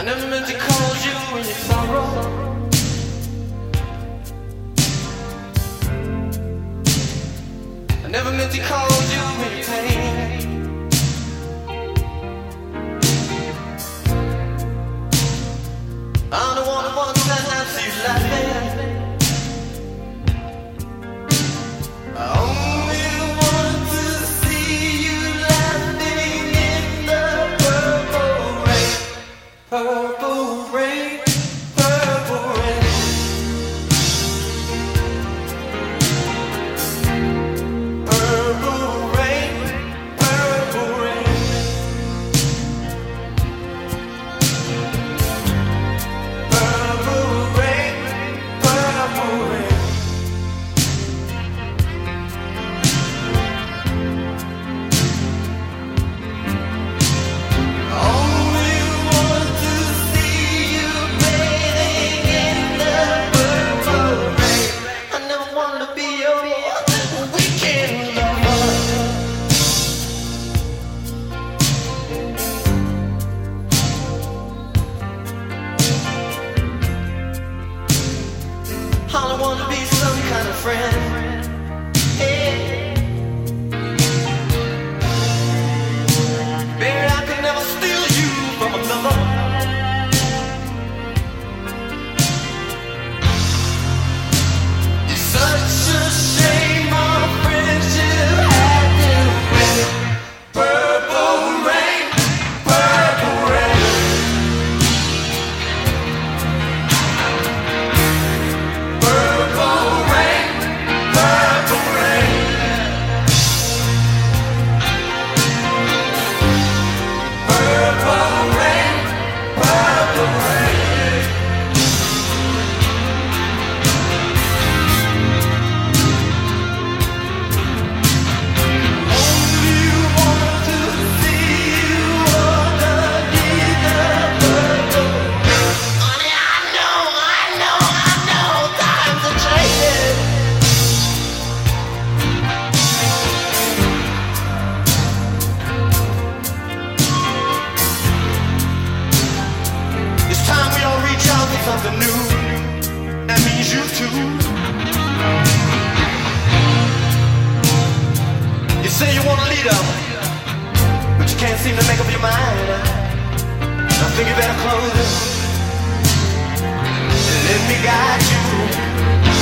I never meant to call you when you sorrow. I never meant to call purple rain. all I wanna be some kind of friend. can't seem to make up your mind. I think you better close it let me guide you.